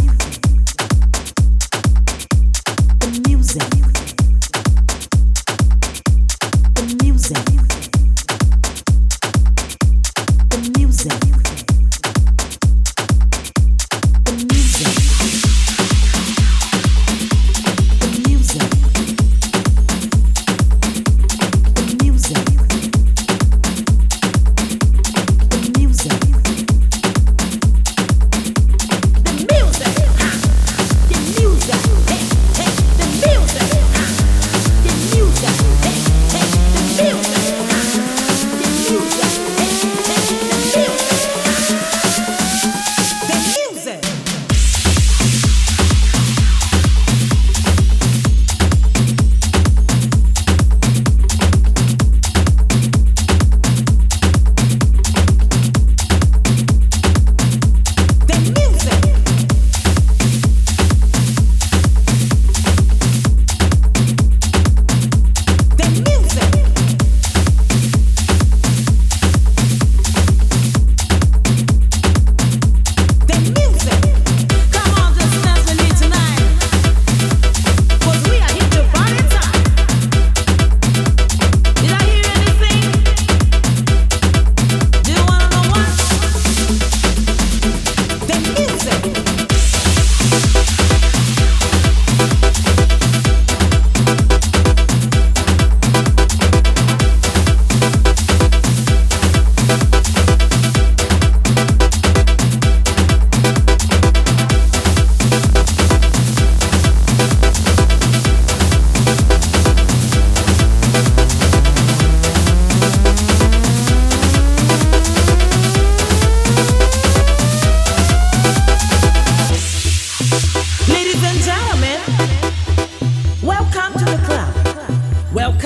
music. The music.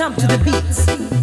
jump to the beat.